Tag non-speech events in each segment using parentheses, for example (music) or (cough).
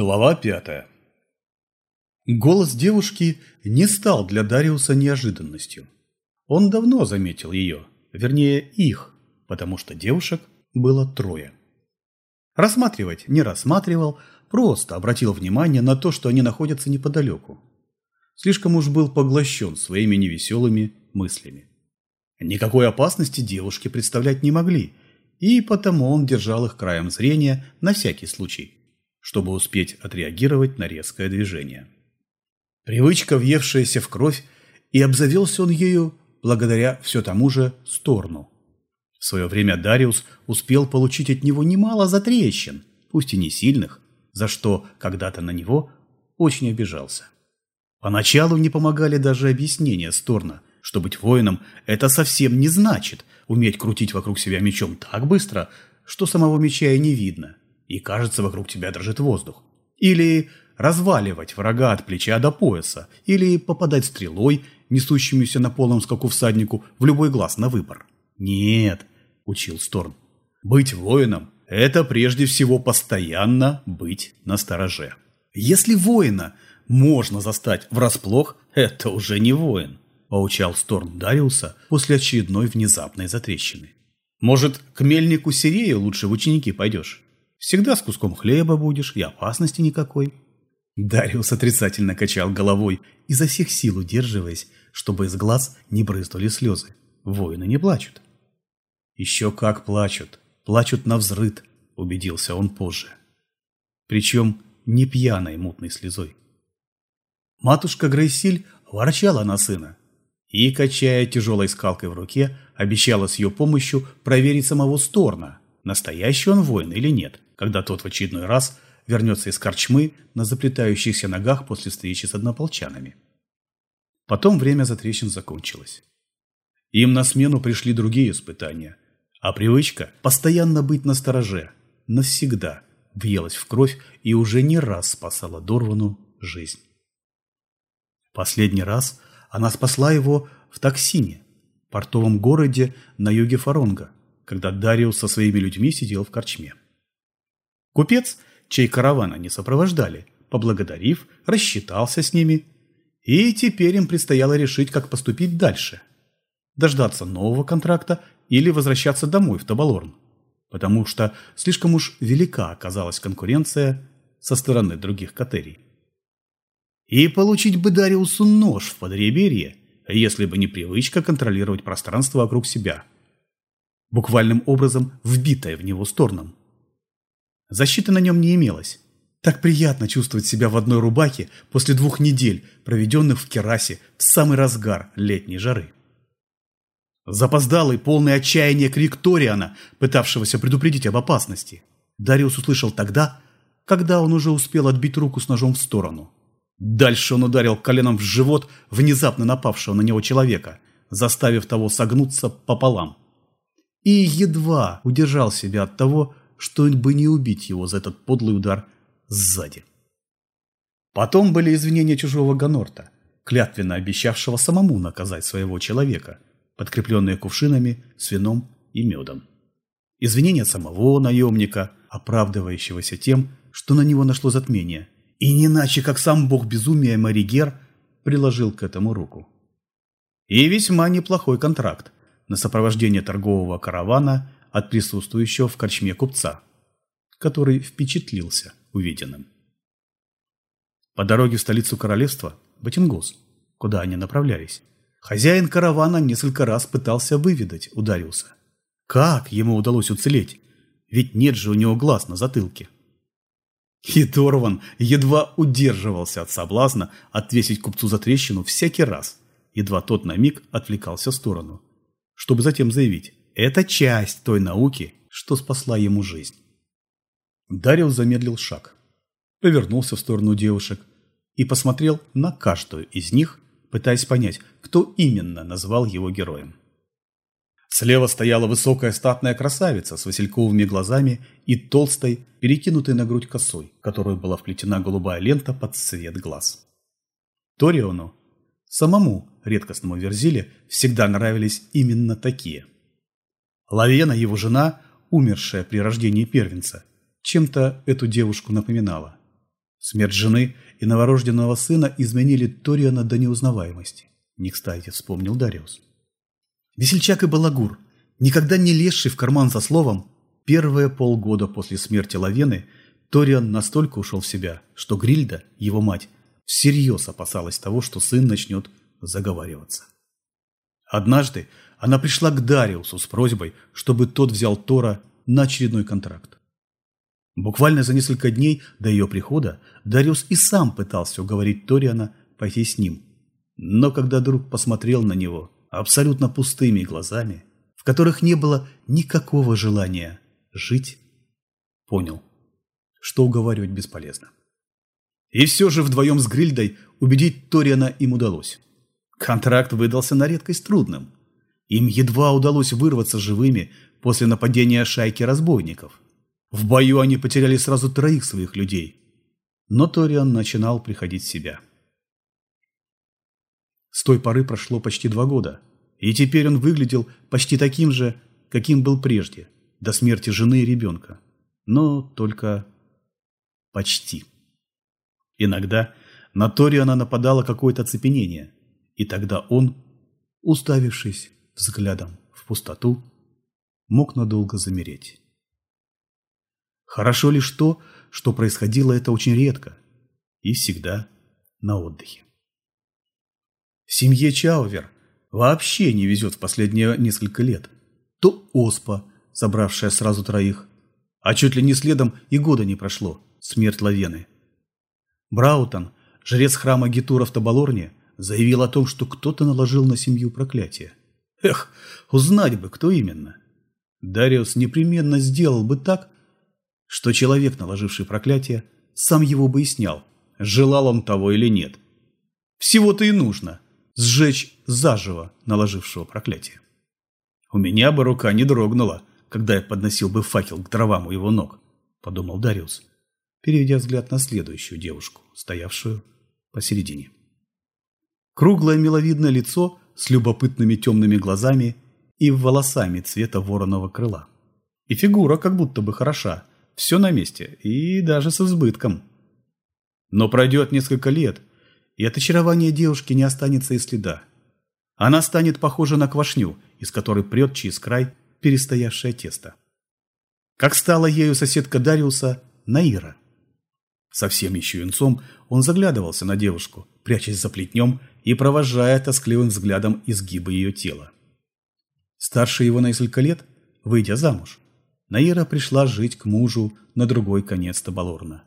Глава пятая Голос девушки не стал для Дариуса неожиданностью. Он давно заметил ее, вернее их, потому что девушек было трое. Рассматривать не рассматривал, просто обратил внимание на то, что они находятся неподалеку. Слишком уж был поглощен своими невеселыми мыслями. Никакой опасности девушки представлять не могли, и потому он держал их краем зрения на всякий случай чтобы успеть отреагировать на резкое движение. Привычка, въевшаяся в кровь, и обзавелся он ею благодаря все тому же Сторну. В свое время Дариус успел получить от него немало затрещин, пусть и не сильных, за что когда-то на него очень обижался. Поначалу не помогали даже объяснения Сторна, что быть воином – это совсем не значит уметь крутить вокруг себя мечом так быстро, что самого меча и не видно – и кажется, вокруг тебя дрожит воздух. Или разваливать врага от плеча до пояса, или попадать стрелой, несущемуся на полном скаку всаднику, в любой глаз на выбор. Нет, учил Сторм. Быть воином – это прежде всего постоянно быть на стороже. Если воина можно застать врасплох, это уже не воин, поучал Сторм Дариуса после очередной внезапной затрещины. Может, к мельнику Сирею лучше в ученики пойдешь? Всегда с куском хлеба будешь, и опасности никакой». Дариус отрицательно качал головой, изо всех сил удерживаясь, чтобы из глаз не брызнули слезы. Воины не плачут. «Еще как плачут. Плачут на взрыд», — убедился он позже. Причем не пьяной мутной слезой. Матушка Грейсиль ворчала на сына и, качая тяжелой скалкой в руке, обещала с ее помощью проверить самого Сторна, настоящий он воин или нет когда тот в очередной раз вернется из корчмы на заплетающихся ногах после встречи с однополчанами. Потом время затрещин закончилось. Им на смену пришли другие испытания, а привычка постоянно быть на стороже навсегда въелась в кровь и уже не раз спасала Дорвану жизнь. Последний раз она спасла его в Таксине, портовом городе на юге Фаронга, когда Дариус со своими людьми сидел в корчме. Купец, чей караван они сопровождали, поблагодарив, рассчитался с ними, и теперь им предстояло решить, как поступить дальше. Дождаться нового контракта или возвращаться домой в Табалорн, потому что слишком уж велика оказалась конкуренция со стороны других катерий. И получить бы Дариусу нож в подреберье, если бы не привычка контролировать пространство вокруг себя, буквальным образом вбитая в него сторном. Защиты на нем не имелось. Так приятно чувствовать себя в одной рубахе после двух недель, проведенных в керасе в самый разгар летней жары. Запоздалый, полный отчаяния крик Ториана, пытавшегося предупредить об опасности, Дариус услышал тогда, когда он уже успел отбить руку с ножом в сторону. Дальше он ударил коленом в живот внезапно напавшего на него человека, заставив того согнуться пополам. И едва удержал себя от того, что бы не убить его за этот подлый удар сзади. Потом были извинения чужого Ганорта, клятвенно обещавшего самому наказать своего человека, подкрепленные кувшинами с вином и медом. Извинения самого наемника, оправдывающегося тем, что на него нашло затмение, и не иначе, как сам бог безумия Маригер приложил к этому руку. И весьма неплохой контракт на сопровождение торгового каравана от присутствующего в корчме купца, который впечатлился увиденным. По дороге в столицу королевства, Батингус, куда они направлялись, хозяин каравана несколько раз пытался выведать у Дариуса. Как ему удалось уцелеть? Ведь нет же у него глаз на затылке. И Торван едва удерживался от соблазна отвесить купцу за трещину всякий раз, едва тот на миг отвлекался в сторону, чтобы затем заявить это часть той науки, что спасла ему жизнь. Дарил замедлил шаг, повернулся в сторону девушек и посмотрел на каждую из них, пытаясь понять, кто именно назвал его героем. Слева стояла высокая статная красавица с васильковыми глазами и толстой, перекинутой на грудь косой, которую была вплетена голубая лента под цвет глаз. Ториону, самому редкостному верзиле, всегда нравились именно такие – Лавена, его жена, умершая при рождении первенца, чем-то эту девушку напоминала. Смерть жены и новорожденного сына изменили Ториана до неузнаваемости. Не кстати вспомнил Дариус. Весельчак и балагур, никогда не лезший в карман за словом, первые полгода после смерти Лавены Ториан настолько ушел в себя, что Грильда, его мать, всерьез опасалась того, что сын начнет заговариваться. Однажды она пришла к Дариусу с просьбой, чтобы тот взял Тора на очередной контракт. Буквально за несколько дней до ее прихода Дариус и сам пытался уговорить Ториана пойти с ним. Но когда друг посмотрел на него абсолютно пустыми глазами, в которых не было никакого желания жить, понял, что уговаривать бесполезно. И все же вдвоем с Грильдой убедить Ториана им удалось. Контракт выдался на редкость трудным. Им едва удалось вырваться живыми после нападения шайки разбойников. В бою они потеряли сразу троих своих людей. Но Ториан начинал приходить в себя. С той поры прошло почти два года, и теперь он выглядел почти таким же, каким был прежде, до смерти жены и ребенка. Но только почти. Иногда на Ториана нападало какое-то оцепенение, и тогда он, уставившись взглядом в пустоту, мог надолго замереть. Хорошо лишь то, что происходило это очень редко и всегда на отдыхе. Семье Чаувер вообще не везет в последние несколько лет. То оспа, собравшая сразу троих, а чуть ли не следом и года не прошло, смерть Лавены. Браутон, жрец храма Гитура в Табалорне, заявил о том, что кто-то наложил на семью проклятие. Эх, узнать бы, кто именно. Дариус непременно сделал бы так, что человек, наложивший проклятие, сам его бы и снял, желал он того или нет. Всего-то и нужно – сжечь заживо наложившего проклятие. У меня бы рука не дрогнула, когда я подносил бы факел к дровам у его ног, подумал Дариус, переведя взгляд на следующую девушку, стоявшую посередине. Круглое миловидное лицо с любопытными темными глазами и волосами цвета вороного крыла. И фигура как будто бы хороша, все на месте и даже с избытком. Но пройдет несколько лет, и от очарования девушки не останется и следа. Она станет похожа на квашню, из которой прет через край перестоявшее тесто. Как стала ею соседка Дариуса Наира. Совсем еще юнцом он заглядывался на девушку, прячась за плетнем и провожая тоскливым взглядом изгибы ее тела. Старше его на несколько лет, выйдя замуж, Наира пришла жить к мужу на другой конец Табалорна.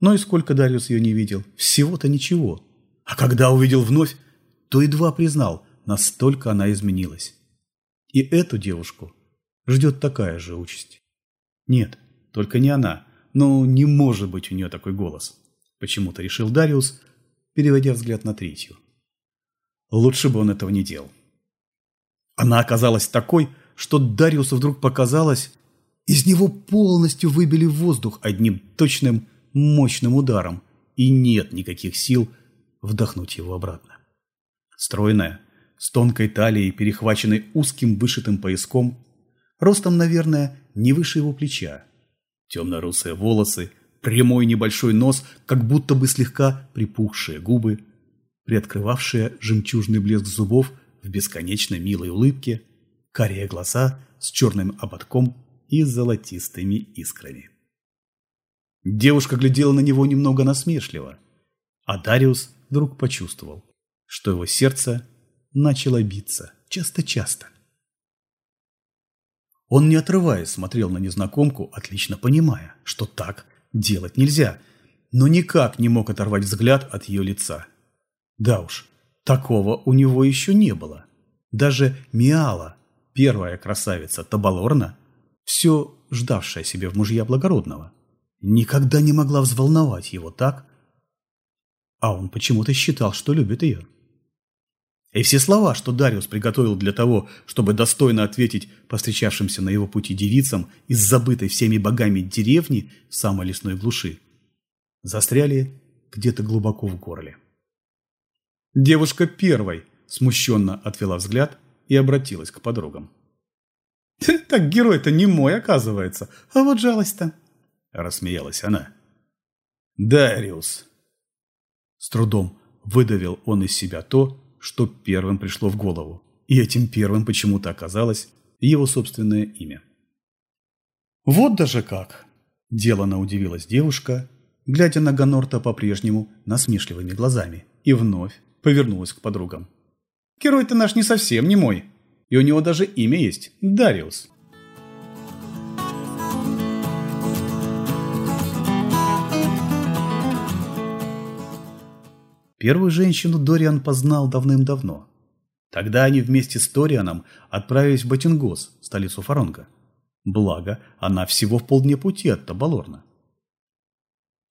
Но и сколько Дариус ее не видел, всего-то ничего. А когда увидел вновь, то едва признал, настолько она изменилась. И эту девушку ждет такая же участь. Нет, только не она. Но не может быть у нее такой голос. Почему-то решил Дариус, переводя взгляд на третью. Лучше бы он этого не делал. Она оказалась такой, что Дариусу вдруг показалось, из него полностью выбили воздух одним точным, мощным ударом, и нет никаких сил вдохнуть его обратно. Стройная, с тонкой талией, перехваченной узким вышитым пояском, ростом, наверное, не выше его плеча. Темно-русые волосы, прямой небольшой нос, как будто бы слегка припухшие губы, приоткрывавшие жемчужный блеск зубов в бесконечно милой улыбке, карие глаза с черным ободком и золотистыми искрами. Девушка глядела на него немного насмешливо, а Дариус вдруг почувствовал, что его сердце начало биться часто-часто. Он, не отрываясь, смотрел на незнакомку, отлично понимая, что так делать нельзя, но никак не мог оторвать взгляд от ее лица. Да уж, такого у него еще не было. Даже Миала, первая красавица Табалорна, все ждавшая себе в мужья благородного, никогда не могла взволновать его так, а он почему-то считал, что любит ее. И все слова, что Дариус приготовил для того, чтобы достойно ответить повстречавшимся на его пути девицам из забытой всеми богами деревни самой лесной глуши, застряли где-то глубоко в горле. Девушка первой смущенно отвела взгляд и обратилась к подругам. (laughs) «Так герой-то не мой, оказывается, а вот жалость-то!» – рассмеялась она. Дариус. С трудом выдавил он из себя то, что первым пришло в голову, и этим первым почему-то оказалось его собственное имя. «Вот даже как!» – делано удивилась девушка, глядя на Ганорта по-прежнему насмешливыми глазами, и вновь повернулась к подругам. «Герой-то наш не совсем не мой, и у него даже имя есть – Дариус». Первую женщину Дориан познал давным-давно. Тогда они вместе с Торианом отправились в Батингос, столицу Фаронга. Благо, она всего в полдне пути от Табалорна.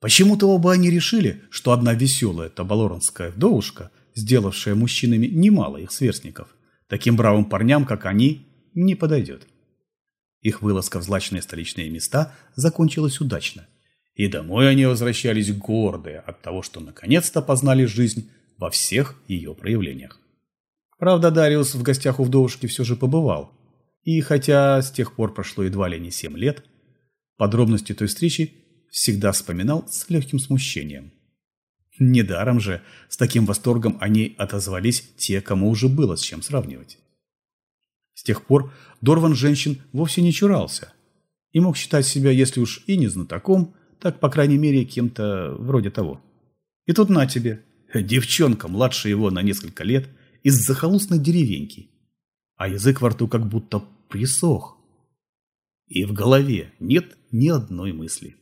Почему-то оба они решили, что одна веселая табалорнская вдовушка, сделавшая мужчинами немало их сверстников, таким бравым парням, как они, не подойдет. Их вылазка в злачные столичные места закончилась удачно – и домой они возвращались гордые от того, что наконец-то познали жизнь во всех ее проявлениях. Правда, Дариус в гостях у вдовушки все же побывал. И хотя с тех пор прошло едва ли не семь лет, подробности той встречи всегда вспоминал с легким смущением. Недаром же с таким восторгом они отозвались те, кому уже было с чем сравнивать. С тех пор Дорван женщин вовсе не чурался и мог считать себя, если уж и не знатоком, так, по крайней мере, кем-то вроде того. И тут на тебе, девчонка младше его на несколько лет, из захолустной деревеньки. А язык во рту как будто присох. И в голове нет ни одной мысли.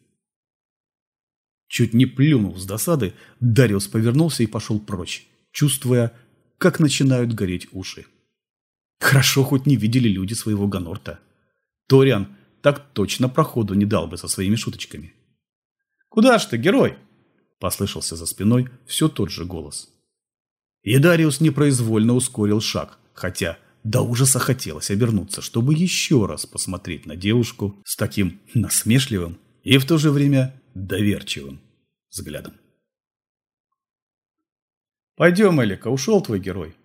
Чуть не плюнув с досады, Дариус повернулся и пошел прочь, чувствуя, как начинают гореть уши. Хорошо хоть не видели люди своего Ганорта. Ториан так точно проходу не дал бы со своими шуточками. «Куда ж ты, герой?» – послышался за спиной все тот же голос. И Дариус непроизвольно ускорил шаг, хотя до ужаса хотелось обернуться, чтобы еще раз посмотреть на девушку с таким насмешливым и в то же время доверчивым взглядом. «Пойдем, Элика, ушел твой герой».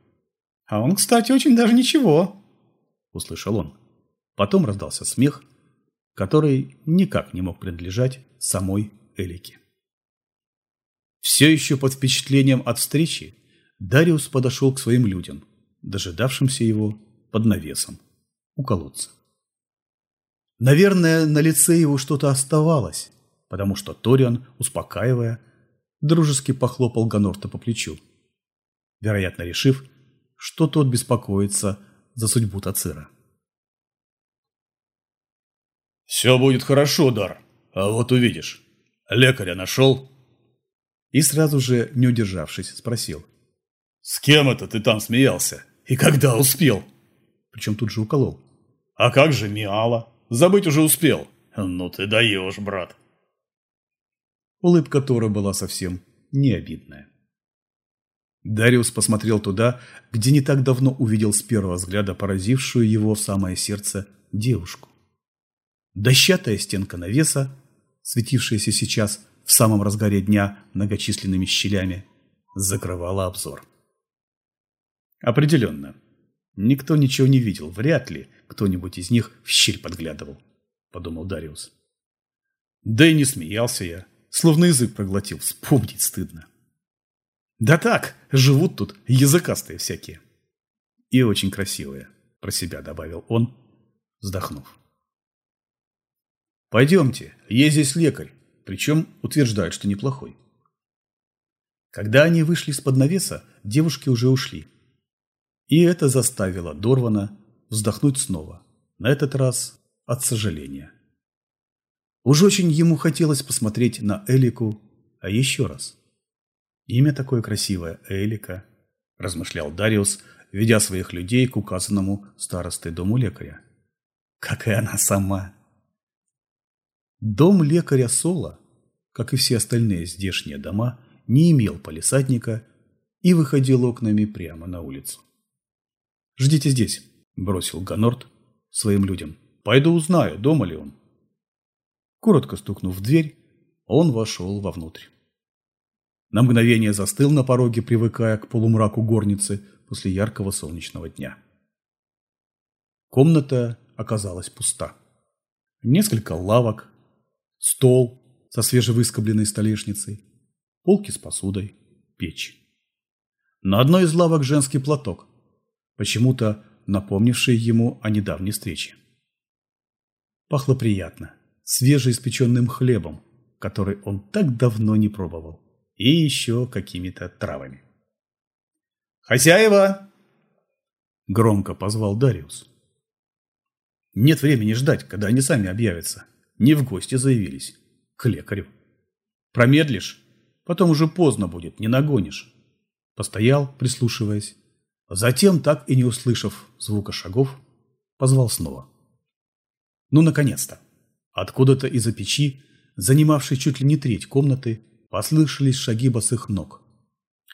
«А он, кстати, очень даже ничего», – услышал он. Потом раздался смех, который никак не мог принадлежать самой Элики. Все еще под впечатлением от встречи, Дариус подошел к своим людям, дожидавшимся его под навесом у колодца. Наверное, на лице его что-то оставалось, потому что Ториан, успокаивая, дружески похлопал Ганорта по плечу, вероятно решив, что тот беспокоится за судьбу Тацира. «Все будет хорошо, Дар, а вот увидишь». Лекаря нашел?» И сразу же, не удержавшись, спросил. «С кем это ты там смеялся? И когда успел?» Причем тут же уколол. «А как же Миала? Забыть уже успел. Ну ты даешь, брат!» Улыбка Тора была совсем не обидная. Дариус посмотрел туда, где не так давно увидел с первого взгляда поразившую его в самое сердце девушку. Дощатая стенка навеса светившаяся сейчас в самом разгаре дня многочисленными щелями, закрывала обзор. Определенно, никто ничего не видел, вряд ли кто-нибудь из них в щель подглядывал, подумал Дариус. Да и не смеялся я, словно язык проглотил, вспомнить стыдно. Да так, живут тут языкастые всякие. И очень красивые, про себя добавил он, вздохнув. «Пойдемте, есть здесь лекарь, причем утверждают, что неплохой». Когда они вышли из-под навеса, девушки уже ушли. И это заставило Дорвана вздохнуть снова, на этот раз от сожаления. Уж очень ему хотелось посмотреть на Элику, а еще раз. Имя такое красивое – Элика, размышлял Дариус, ведя своих людей к указанному старостой дому лекаря. Как и она сама. Дом лекаря Сола, как и все остальные здешние дома, не имел полисадника и выходил окнами прямо на улицу. «Ждите здесь», – бросил Ганорт своим людям. «Пойду узнаю, дома ли он». Коротко стукнув в дверь, он вошел вовнутрь. На мгновение застыл на пороге, привыкая к полумраку горницы после яркого солнечного дня. Комната оказалась пуста. Несколько лавок, стол, со свежевыскобленной столешницей, полки с посудой, печь. На одной из лавок женский платок, почему-то напомнивший ему о недавней встрече. Пахло приятно, свежеиспеченным хлебом, который он так давно не пробовал, и еще какими-то травами. «Хозяева!» – громко позвал Дариус. Нет времени ждать, когда они сами объявятся. Не в гости заявились. К лекарю. Промедлишь, потом уже поздно будет, не нагонишь. Постоял, прислушиваясь. Затем, так и не услышав звука шагов, позвал снова. Ну, наконец-то. Откуда-то из-за печи, занимавшей чуть ли не треть комнаты, послышались шаги босых ног.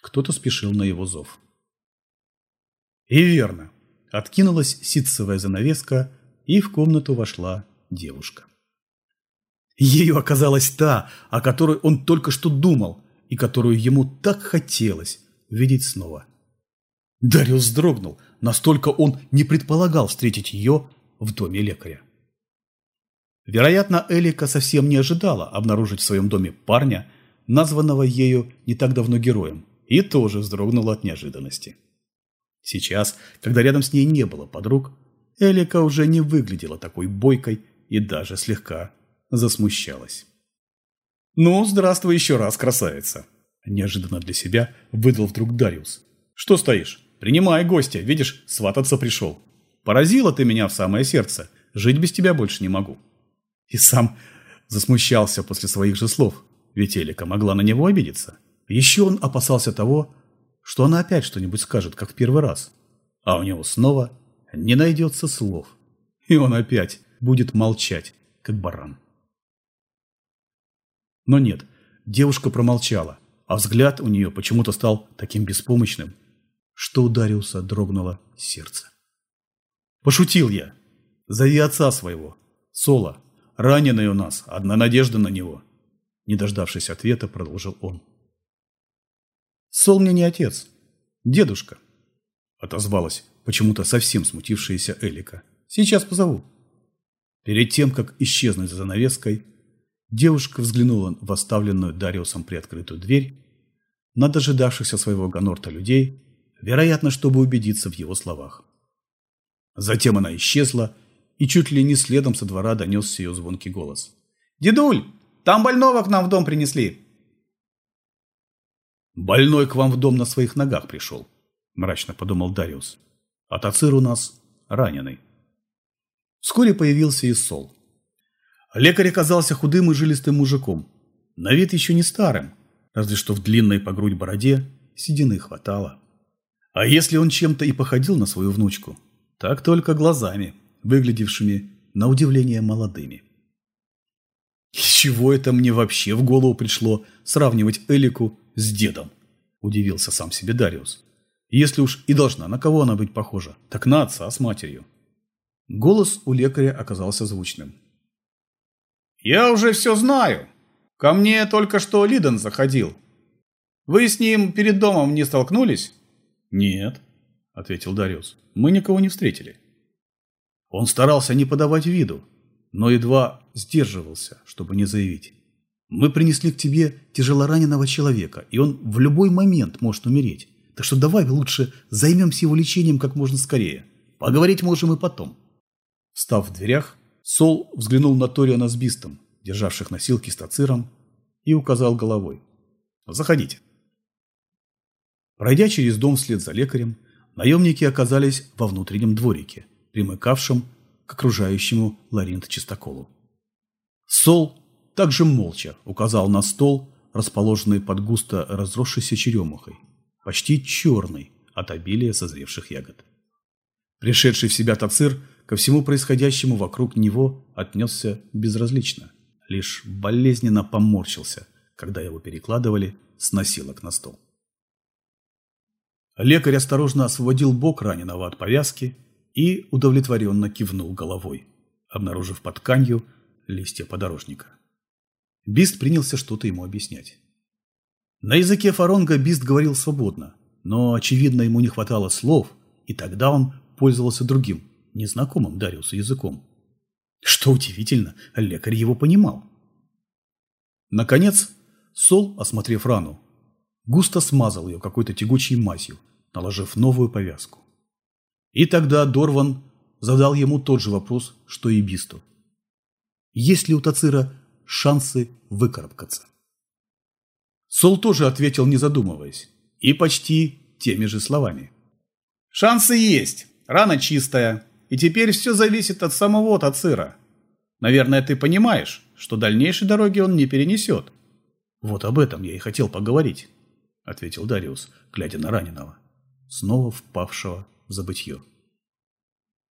Кто-то спешил на его зов. И верно. Откинулась ситцевая занавеска, и в комнату вошла девушка. Ею оказалась та, о которой он только что думал, и которую ему так хотелось видеть снова. Дариус вздрогнул, настолько он не предполагал встретить ее в доме лекаря. Вероятно, Элика совсем не ожидала обнаружить в своем доме парня, названного ею не так давно героем, и тоже вздрогнула от неожиданности. Сейчас, когда рядом с ней не было подруг, Элика уже не выглядела такой бойкой и даже слегка засмущалась. «Ну, здравствуй еще раз, красавица!» Неожиданно для себя выдал вдруг Дариус. «Что стоишь? Принимай гостя, видишь, свататься пришел. Поразила ты меня в самое сердце, жить без тебя больше не могу». И сам засмущался после своих же слов, ведь Элика могла на него обидеться. Еще он опасался того, что она опять что-нибудь скажет, как в первый раз. А у него снова не найдется слов. И он опять будет молчать, как баран. Но нет, девушка промолчала, а взгляд у нее почему-то стал таким беспомощным, что ударился, дрогнуло сердце. Пошутил я. Зови отца своего. Соло. Раненый у нас. Одна надежда на него. Не дождавшись ответа, продолжил он. Сол мне не отец. Дедушка. Отозвалась почему-то совсем смутившаяся Элика. «Сейчас позову». Перед тем, как исчезнуть за занавеской, девушка взглянула в оставленную Дариусом приоткрытую дверь на дожидавшихся своего Гонорта людей, вероятно, чтобы убедиться в его словах. Затем она исчезла, и чуть ли не следом со двора донесся ее звонкий голос. «Дедуль, там больного к нам в дом принесли!» «Больной к вам в дом на своих ногах пришел», – мрачно подумал Дариус. А Тацир у нас раненый. Вскоре появился и Сол. Лекарь оказался худым и жилистым мужиком. На вид еще не старым, разве что в длинной по грудь бороде седины хватало. А если он чем-то и походил на свою внучку, так только глазами, выглядевшими на удивление молодыми. «С чего это мне вообще в голову пришло сравнивать Элику с дедом?» – удивился сам себе Дариус. Если уж и должна на кого она быть похожа, так на отца с матерью. Голос у лекаря оказался звучным. «Я уже все знаю. Ко мне только что Лидон заходил. Вы с ним перед домом не столкнулись?» «Нет», — ответил Дариус. «Мы никого не встретили». Он старался не подавать виду, но едва сдерживался, чтобы не заявить. «Мы принесли к тебе тяжелораненого человека, и он в любой момент может умереть. Так что давай лучше займемся его лечением как можно скорее. Поговорить можем и потом. Встав в дверях, Сол взглянул на Ториана с Бистом, державших носилки с тациром, и указал головой. «Заходите». Пройдя через дом вслед за лекарем, наемники оказались во внутреннем дворике, примыкавшем к окружающему Ларинт чистоколу. Сол также молча указал на стол, расположенный под густо разросшейся черемухой, почти черный от обилия созревших ягод. Пришедший в себя Тацир ко всему происходящему вокруг него отнесся безразлично, лишь болезненно поморщился, когда его перекладывали с носилок на стол. Лекарь осторожно освободил бок раненого от повязки и удовлетворенно кивнул головой, обнаружив под тканью листья подорожника. Бист принялся что-то ему объяснять. На языке фаронга Бист говорил свободно, но, очевидно, ему не хватало слов, и тогда он пользовался другим, незнакомым Дариусу языком. Что удивительно, лекарь его понимал. Наконец, Сол, осмотрев рану, густо смазал ее какой-то тягучей мазью, наложив новую повязку. И тогда Дорван задал ему тот же вопрос, что и Бисту. Есть ли у Тацира шансы выкарабкаться? Сол тоже ответил, не задумываясь, и почти теми же словами. «Шансы есть, рана чистая, и теперь все зависит от самого Тацира. Наверное, ты понимаешь, что дальнейшей дороги он не перенесет». «Вот об этом я и хотел поговорить», — ответил Дариус, глядя на раненого, снова впавшего забытье.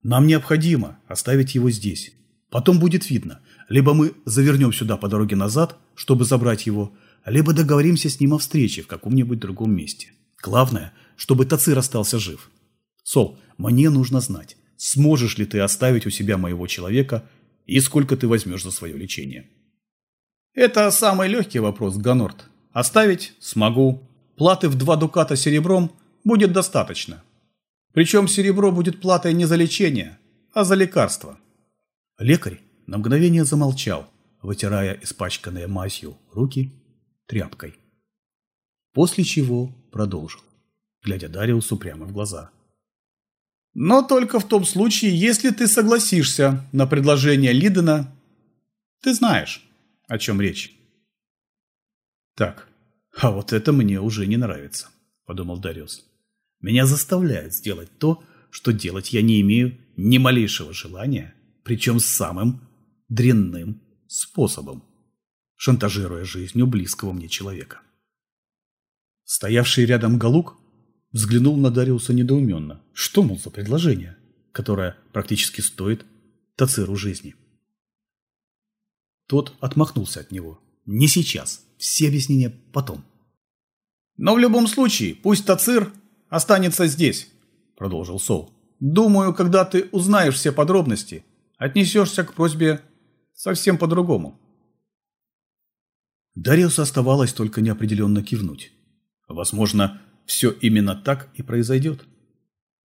«Нам необходимо оставить его здесь. Потом будет видно, либо мы завернем сюда по дороге назад, чтобы забрать его, либо договоримся с ним о встрече в каком-нибудь другом месте. Главное, чтобы Тацир остался жив. Сол, мне нужно знать, сможешь ли ты оставить у себя моего человека и сколько ты возьмешь за свое лечение. Это самый легкий вопрос, Ганорт. Оставить смогу. Платы в два дуката серебром будет достаточно. Причем серебро будет платой не за лечение, а за лекарство. Лекарь на мгновение замолчал, вытирая испачканные мазью руки тряпкой. После чего продолжил, глядя Дариусу прямо в глаза. «Но только в том случае, если ты согласишься на предложение Лидена. Ты знаешь, о чем речь». «Так, а вот это мне уже не нравится», – подумал Дариус. «Меня заставляют сделать то, что делать я не имею ни малейшего желания, причем самым дрянным способом шантажируя жизнью близкого мне человека. Стоявший рядом Галук взглянул на Дариуса недоуменно. Что, мол, за предложение, которое практически стоит Тациру жизни? Тот отмахнулся от него. Не сейчас, все объяснения потом. «Но в любом случае, пусть Тацир останется здесь», – продолжил Сол. «Думаю, когда ты узнаешь все подробности, отнесешься к просьбе совсем по-другому». Дариусу оставалось только неопределенно кивнуть. Возможно, все именно так и произойдет.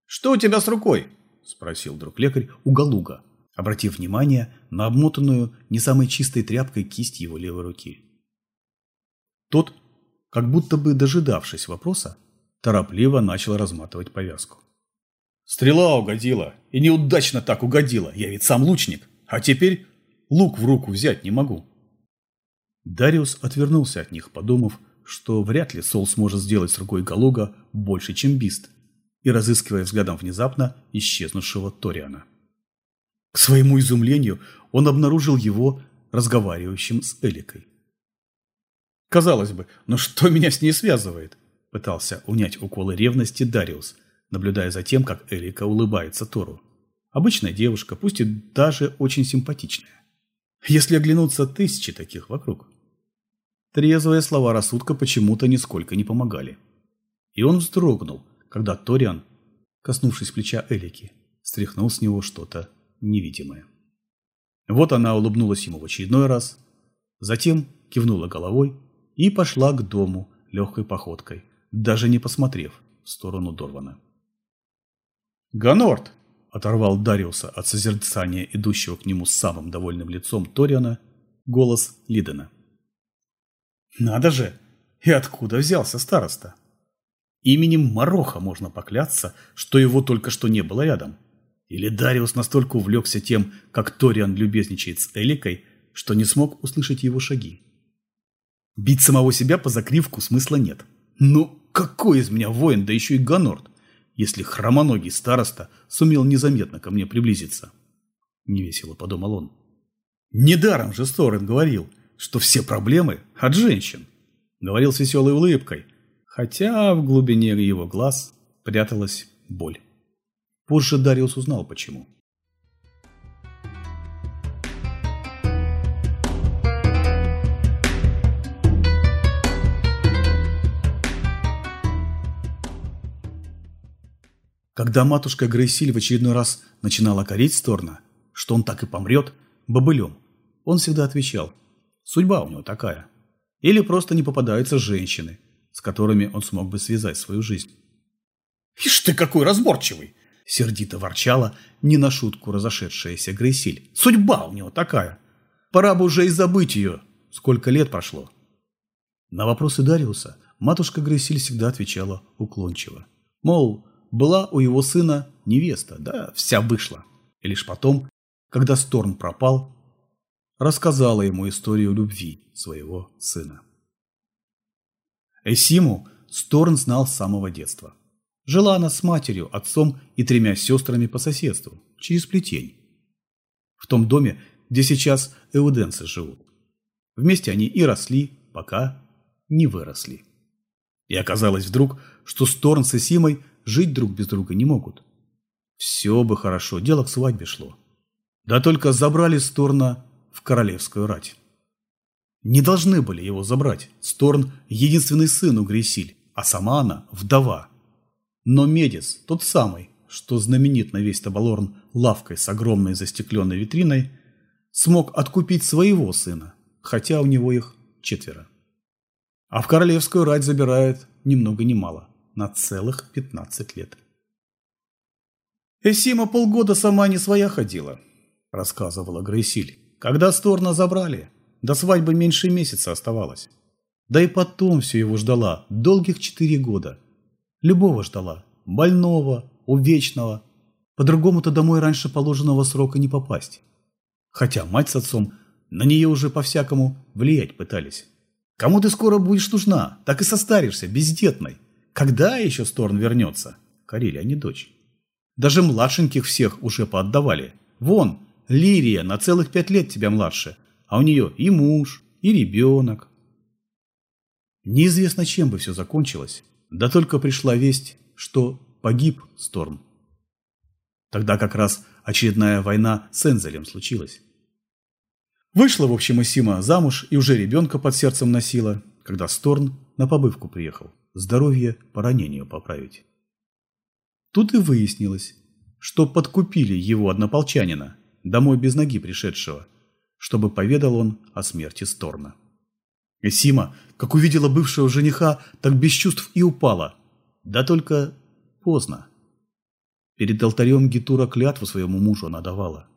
«Что у тебя с рукой?» – спросил друг лекарь у Галуга, обратив внимание на обмотанную не самой чистой тряпкой кисть его левой руки. Тот, как будто бы дожидавшись вопроса, торопливо начал разматывать повязку. «Стрела угодила, и неудачно так угодила, я ведь сам лучник, а теперь лук в руку взять не могу». Дариус отвернулся от них, подумав, что вряд ли Сол сможет сделать с рукой Галуга больше, чем Бист, и разыскивая взглядом внезапно исчезнувшего Ториана. К своему изумлению он обнаружил его разговаривающим с Эликой. «Казалось бы, но что меня с ней связывает?» Пытался унять уколы ревности Дариус, наблюдая за тем, как Элика улыбается Тору. Обычная девушка, пусть и даже очень симпатичная. Если оглянуться тысячи таких вокруг. Трезвые слова рассудка почему-то нисколько не помогали. И он вздрогнул, когда Ториан, коснувшись плеча Элики, стряхнул с него что-то невидимое. Вот она улыбнулась ему в очередной раз, затем кивнула головой и пошла к дому легкой походкой, даже не посмотрев в сторону Дорвана. «Ганорт!» – оторвал Дариуса от созерцания идущего к нему с самым довольным лицом Ториана голос Лидена. Надо же! И откуда взялся староста? Именем Мороха можно поклясться, что его только что не было рядом. Или Дариус настолько увлекся тем, как Ториан любезничает с Эликой, что не смог услышать его шаги. Бить самого себя по закривку смысла нет. Ну, какой из меня воин, да еще и Ганорт, если хромоногий староста сумел незаметно ко мне приблизиться? Невесело подумал он. Недаром же Сторен говорил – что все проблемы от женщин. Говорил с веселой улыбкой, хотя в глубине его глаз пряталась боль. Позже Дариус узнал почему. Когда матушка Грейсиль в очередной раз начинала корить Сторна, что он так и помрет, бобылем, он всегда отвечал Судьба у него такая. Или просто не попадаются женщины, с которыми он смог бы связать свою жизнь. «Ишь ты какой разборчивый!» Сердито ворчала, не на шутку разошедшаяся Грейсиль. «Судьба у него такая! Пора бы уже и забыть ее, сколько лет прошло. На вопросы Дариуса матушка Грейсиль всегда отвечала уклончиво. Мол, была у его сына невеста, да вся вышла. И лишь потом, когда Сторн пропал, рассказала ему историю любви своего сына. Эсиму Сторн знал с самого детства. Жила она с матерью, отцом и тремя сестрами по соседству, через плетень. В том доме, где сейчас эуденцы живут. Вместе они и росли, пока не выросли. И оказалось вдруг, что Сторн с Эсимой жить друг без друга не могут. Все бы хорошо, дело к свадьбе шло. Да только забрали Сторна в королевскую рать. Не должны были его забрать. Сторн – единственный сын у Грейсиль, а сама она – вдова. Но Медис, тот самый, что знаменит на весь Табалорн лавкой с огромной застекленной витриной, смог откупить своего сына, хотя у него их четверо. А в королевскую рать забирают ни много ни мало, на целых 15 лет. «Эсима полгода сама не своя ходила», – рассказывала Грейсиль. «Когда Сторна забрали, до свадьбы меньше месяца оставалось. Да и потом все его ждала, долгих четыре года. Любого ждала, больного, увечного. По-другому-то домой раньше положенного срока не попасть. Хотя мать с отцом на нее уже по-всякому влиять пытались. Кому ты скоро будешь нужна, так и состаришься, бездетной. Когда еще Сторн вернется? Карелия, не дочь. Даже младшеньких всех уже поотдавали. Вон, Лирия на целых пять лет тебя младше, а у нее и муж, и ребенок. Неизвестно, чем бы все закончилось, да только пришла весть, что погиб Сторм. Тогда как раз очередная война с Энзелем случилась. Вышла, в общем, Исима замуж и уже ребенка под сердцем носила, когда Сторн на побывку приехал, здоровье по ранению поправить. Тут и выяснилось, что подкупили его однополчанина, домой без ноги пришедшего, чтобы поведал он о смерти Сторна. Эсима, как увидела бывшего жениха, так без чувств и упала. Да только поздно. Перед алтарем Гитура клятву своему мужу она давала.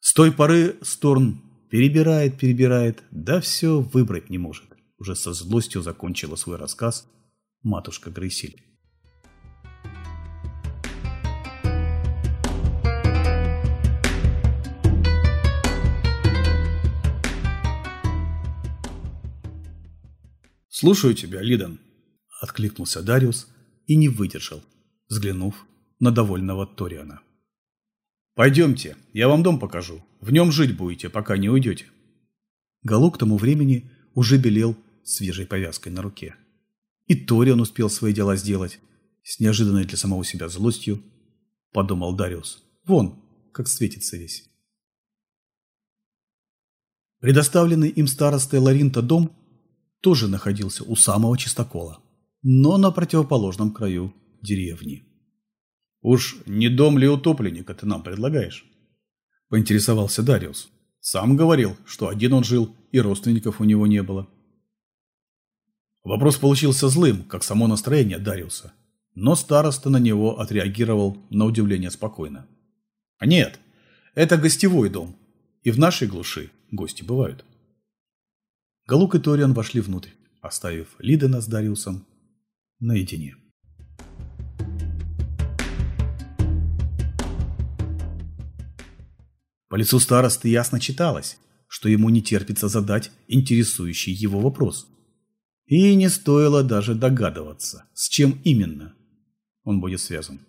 С той поры Сторн Перебирает, перебирает, да все выбрать не может. Уже со злостью закончила свой рассказ матушка Грейсиль. «Слушаю тебя, Лидан», – откликнулся Дариус и не выдержал, взглянув на довольного Ториана. «Пойдемте, я вам дом покажу. В нем жить будете, пока не уйдете». Галу к тому времени уже белел свежей повязкой на руке. И Ториан успел свои дела сделать. С неожиданной для самого себя злостью подумал Дариус. Вон, как светится весь. Предоставленный им старостой Ларинта дом тоже находился у самого чистокола, но на противоположном краю деревни. «Уж не дом ли утопленника ты нам предлагаешь?» – поинтересовался Дариус. «Сам говорил, что один он жил, и родственников у него не было». Вопрос получился злым, как само настроение Дариуса, но староста на него отреагировал на удивление спокойно. «Нет, это гостевой дом, и в нашей глуши гости бывают». Галук и Ториан вошли внутрь, оставив Лидена с Дариусом наедине. По лицу старосты ясно читалось, что ему не терпится задать интересующий его вопрос. И не стоило даже догадываться, с чем именно он будет связан.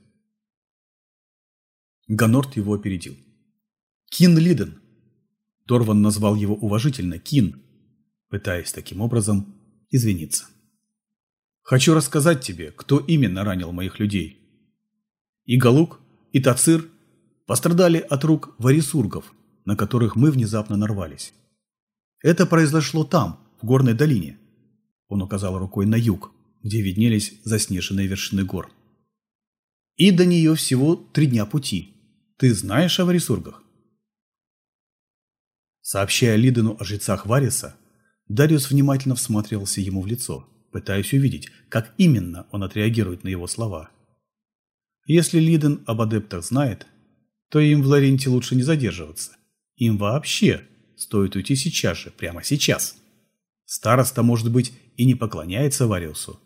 Ганорт его опередил. «Кин Лиден!» Торван назвал его уважительно Кин, пытаясь таким образом извиниться. «Хочу рассказать тебе, кто именно ранил моих людей. И Галук, и Тацир пострадали от рук варисургов, на которых мы внезапно нарвались. Это произошло там, в горной долине. Он указал рукой на юг, где виднелись заснеженные вершины гор. И до нее всего три дня пути. Ты знаешь о варисургах? Сообщая Лидену о жрецах Вариса, Дариус внимательно всматривался ему в лицо, пытаясь увидеть, как именно он отреагирует на его слова. Если Лиден об адептах знает, то им в Ларенте лучше не задерживаться. Им вообще стоит уйти сейчас же, прямо сейчас. Староста, может быть, и не поклоняется Вариусу.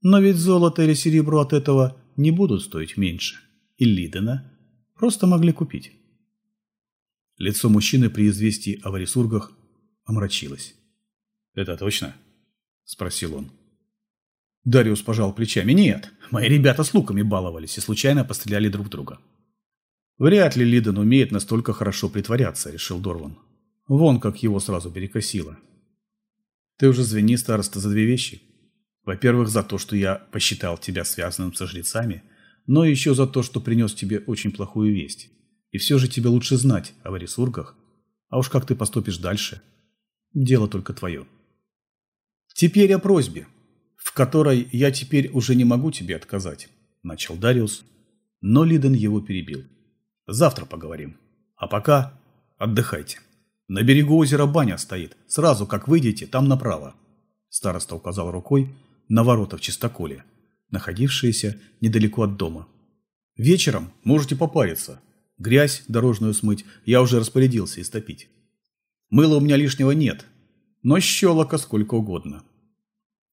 Но ведь золото или серебро от этого не будут стоить меньше. И Лидена просто могли купить. Лицо мужчины при известии о Варисургах омрачилось. «Это точно?» – спросил он. Дариус пожал плечами. «Нет, мои ребята с луками баловались и случайно постреляли друг друга». «Вряд ли Лиден умеет настолько хорошо притворяться», – решил Дорван. «Вон как его сразу перекосило. Ты уже звени, староста, за две вещи. Во-первых, за то, что я посчитал тебя связанным со жрецами, но еще за то, что принес тебе очень плохую весть. И все же тебе лучше знать о Варисургах. А уж как ты поступишь дальше, дело только твое». «Теперь о просьбе», в которой я теперь уже не могу тебе отказать», – начал Дариус, но Лиден его перебил. «Завтра поговорим. А пока отдыхайте. На берегу озера баня стоит. Сразу, как выйдете, там направо». Староста указал рукой на ворота в чистоколе, находившиеся недалеко от дома. «Вечером можете попариться. Грязь дорожную смыть я уже распорядился истопить. Мыла у меня лишнего нет, но щелока сколько угодно.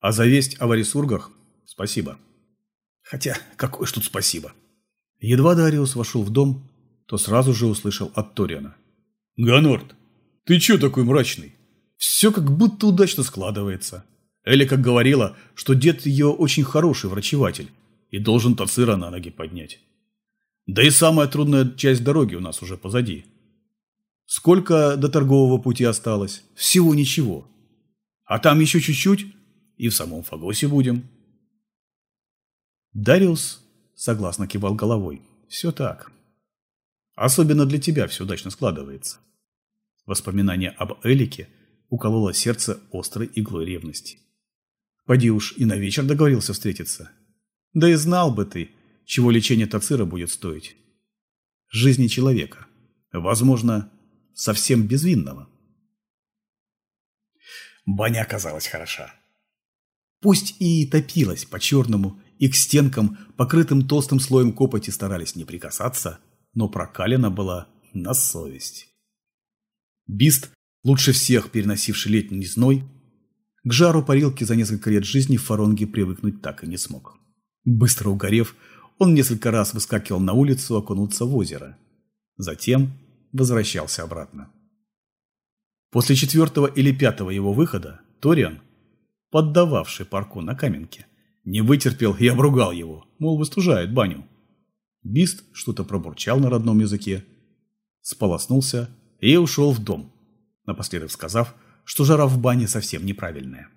А за весть о Варисургах спасибо. Хотя, какое ж тут спасибо. Едва Дариус вошел в дом, то сразу же услышал от Ториана. «Ганорд, ты чё такой мрачный? Все как будто удачно складывается. Эля как говорила, что дед ее очень хороший врачеватель и должен Тацира на ноги поднять. Да и самая трудная часть дороги у нас уже позади. Сколько до торгового пути осталось? Всего ничего. А там еще чуть-чуть, и в самом Фагосе будем. Дариус согласно кивал головой. Все так. Особенно для тебя все удачно складывается. Воспоминание об Элике укололо сердце острой иглой ревности. Поди уж и на вечер договорился встретиться. Да и знал бы ты, чего лечение Тацира будет стоить. Жизни человека. Возможно, совсем безвинного. Баня оказалась хороша. Пусть и топилась по-черному, и к стенкам, покрытым толстым слоем копоти, старались не прикасаться, но прокалена была на совесть. Бист, лучше всех переносивший летний зной, к жару парилки за несколько лет жизни в Фаронге привыкнуть так и не смог. Быстро угорев, он несколько раз выскакивал на улицу окунуться в озеро. Затем возвращался обратно. После четвертого или пятого его выхода Ториан, поддававший парку на каменке, не вытерпел и обругал его, мол, выстужает баню. Бист что-то пробурчал на родном языке, сполоснулся и ушел в дом, напоследок сказав, что жара в бане совсем неправильная.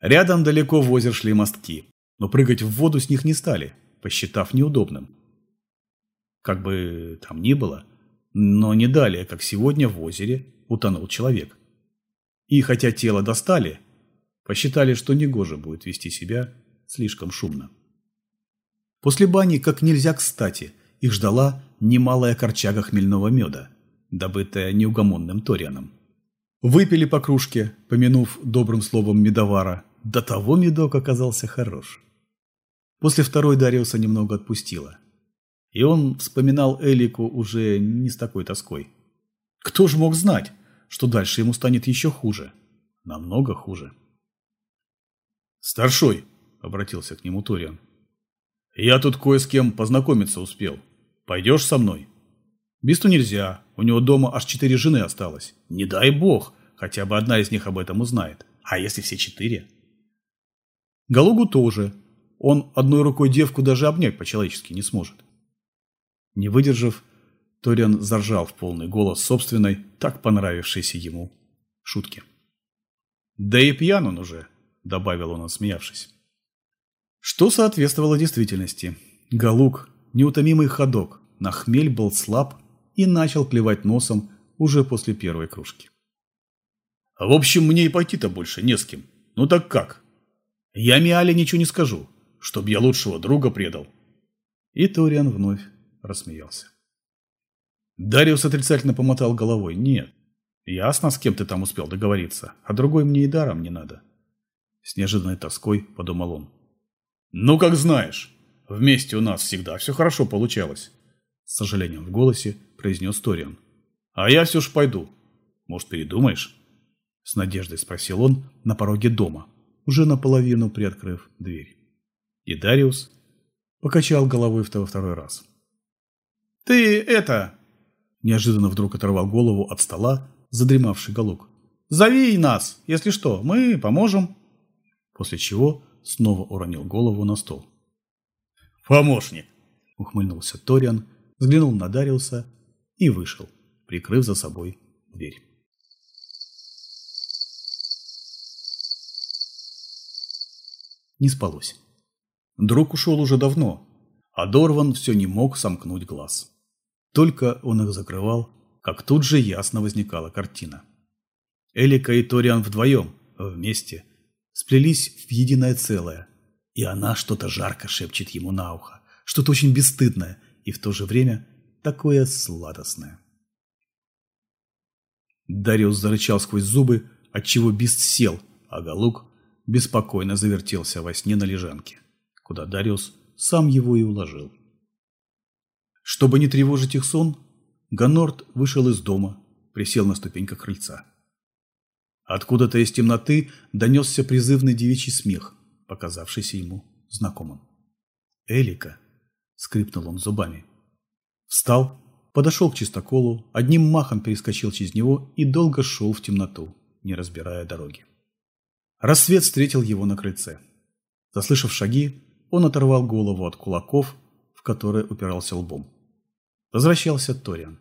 Рядом далеко в озеро шли мостки, но прыгать в воду с них не стали, посчитав неудобным. Как бы там ни было, но не далее, как сегодня в озере утонул человек. И хотя тело достали, Посчитали, что негоже будет вести себя слишком шумно. После бани, как нельзя кстати, их ждала немалая корчага хмельного меда, добытая неугомонным Торианом. Выпили по кружке, помянув добрым словом медовара. До того медок оказался хорош. После второй Дариуса немного отпустила. И он вспоминал Элику уже не с такой тоской. Кто же мог знать, что дальше ему станет еще хуже? Намного хуже. «Старшой», — обратился к нему Ториан, — «я тут кое с кем познакомиться успел. Пойдешь со мной?» «Бисту нельзя, у него дома аж четыре жены осталось. Не дай бог, хотя бы одна из них об этом узнает. А если все четыре?» «Галугу тоже. Он одной рукой девку даже обнять по-человечески не сможет». Не выдержав, Ториан заржал в полный голос собственной, так понравившейся ему, шутки. «Да и пьян он уже», добавил он, осмеявшись. Что соответствовало действительности. Галук, неутомимый ходок, на хмель был слаб и начал клевать носом уже после первой кружки. «В общем, мне и пойти-то больше не с кем. Ну так как? Я Миале ничего не скажу, чтоб я лучшего друга предал». И Ториан вновь рассмеялся. Дариус отрицательно помотал головой. «Нет, ясно, с кем ты там успел договориться, а другой мне и даром не надо. С неожиданной тоской подумал он. «Ну, как знаешь. Вместе у нас всегда все хорошо получалось», с сожалением в голосе произнес Ториан. «А я все ж пойду. Может, передумаешь?» С надеждой спросил он на пороге дома, уже наполовину приоткрыв дверь. И Дариус покачал головой во второй раз. «Ты это...» Неожиданно вдруг оторвал голову от стола задремавший Галук. «Зови нас, если что, мы поможем». После чего снова уронил голову на стол. «Помощник!» – ухмыльнулся Ториан, взглянул на Дариуса и вышел, прикрыв за собой дверь. Не спалось. Друг ушел уже давно, а Дорван все не мог сомкнуть глаз. Только он их закрывал, как тут же ясно возникала картина. Элика и Ториан вдвоем, вместе, сплелись в единое целое, и она что-то жарко шепчет ему на ухо, что-то очень бесстыдное и в то же время такое сладостное. Дариус зарычал сквозь зубы, отчего Бист сел, а Галук беспокойно завертелся во сне на лежанке, куда Дариус сам его и уложил. Чтобы не тревожить их сон, Ганорт вышел из дома, присел на ступеньках крыльца. Откуда-то из темноты донесся призывный девичий смех, показавшийся ему знакомым. «Элика!» — скрипнул он зубами. Встал, подошел к чистоколу, одним махом перескочил через него и долго шел в темноту, не разбирая дороги. Рассвет встретил его на крыльце. Заслышав шаги, он оторвал голову от кулаков, в которые упирался лбом. Возвращался Ториан.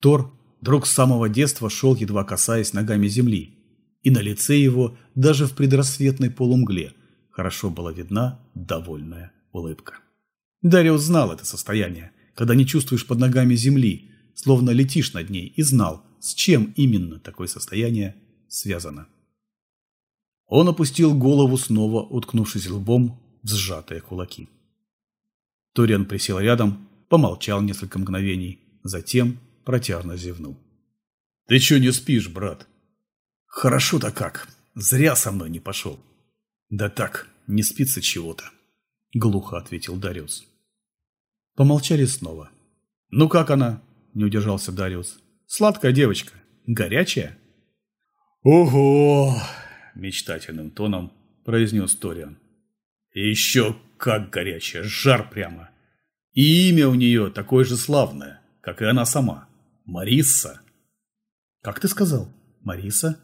Тор, друг с самого детства, шел, едва касаясь ногами земли, и на лице его, даже в предрассветной полумгле, хорошо была видна довольная улыбка. Дариус знал это состояние, когда не чувствуешь под ногами земли, словно летишь над ней, и знал, с чем именно такое состояние связано. Он опустил голову снова, уткнувшись лбом в сжатые кулаки. Ториан присел рядом помолчал несколько мгновений, затем протяжно зевнул. «Ты что не спишь, брат?» «Хорошо-то как. Зря со мной не пошел». «Да так, не спится чего-то», — глухо ответил Дариус. Помолчали снова. «Ну как она?» — не удержался Дариус. «Сладкая девочка. Горячая?» «Ого!» — мечтательным тоном произнес Ториан. «Еще как горячая, жар прямо. И имя у нее такое же славное, как и она сама. Марисса. «Как ты сказал? Мариса?»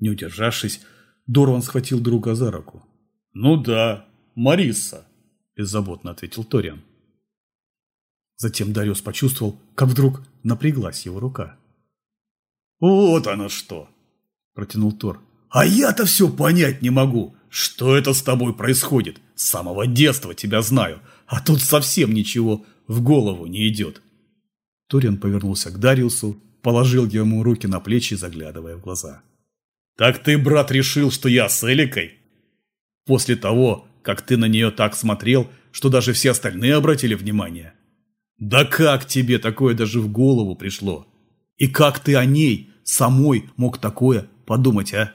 Не удержавшись, Дорван схватил друга за руку. «Ну да, Марисса», – беззаботно ответил Ториан. Затем Дариус почувствовал, как вдруг напряглась его рука. «Вот оно что!» – протянул Тор. «А я-то все понять не могу! Что это с тобой происходит? С самого детства тебя знаю, а тут совсем ничего в голову не идет. Турин повернулся к Дариусу, положил ему руки на плечи, заглядывая в глаза. «Так ты, брат, решил, что я с Эликой?» «После того, как ты на нее так смотрел, что даже все остальные обратили внимание?» «Да как тебе такое даже в голову пришло? И как ты о ней самой мог такое подумать, а?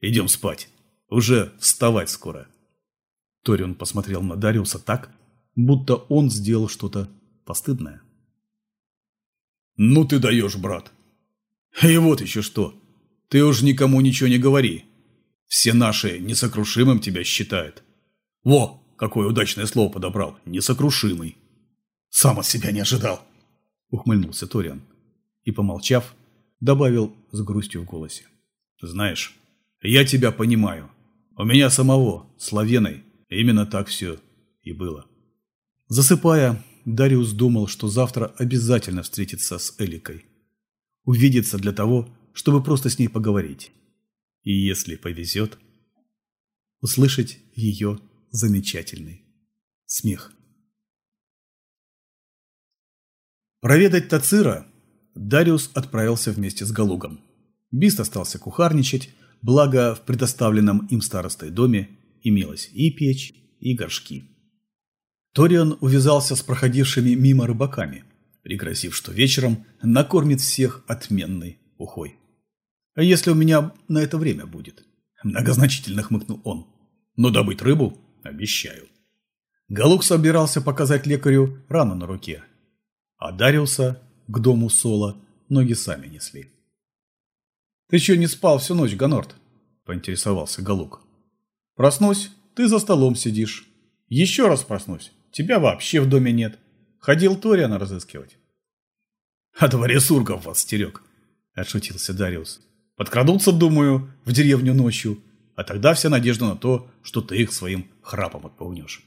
Идем спать, уже вставать скоро». Торион посмотрел на Дариуса так, будто он сделал что-то постыдное. «Ну ты даешь, брат. И вот еще что. Ты уж никому ничего не говори. Все наши несокрушимым тебя считают. Во, какое удачное слово подобрал. Несокрушимый. Сам от себя не ожидал. Ухмыльнулся Ториан. И, помолчав, добавил с грустью в голосе. Знаешь, я тебя понимаю. У меня самого, Славеной, именно так все и было. Засыпая, Дариус думал, что завтра обязательно встретится с Эликой. Увидеться для того, чтобы просто с ней поговорить. И если повезет, услышать ее замечательный смех. Проведать Тацира Дариус отправился вместе с Галугом. Бист остался кухарничать, благо в предоставленном им старостой доме имелась и печь, и горшки. Торион увязался с проходившими мимо рыбаками, пригрозив, что вечером накормит всех отменной ухой. «А если у меня на это время будет?» Многозначительно хмыкнул он. «Но добыть рыбу обещаю». Галук собирался показать лекарю рану на руке, а Дариуса к дому Соло ноги сами несли. «Ты что не спал всю ночь, Гонорт?» – поинтересовался Галук. «Проснусь, ты за столом сидишь. Еще раз проснусь, тебя вообще в доме нет. Ходил Ториана разыскивать». «А дворе сургов вас стерег», – отшутился Дариус. «Подкрадутся, думаю, в деревню ночью, а тогда вся надежда на то, что ты их своим храпом отполнешь».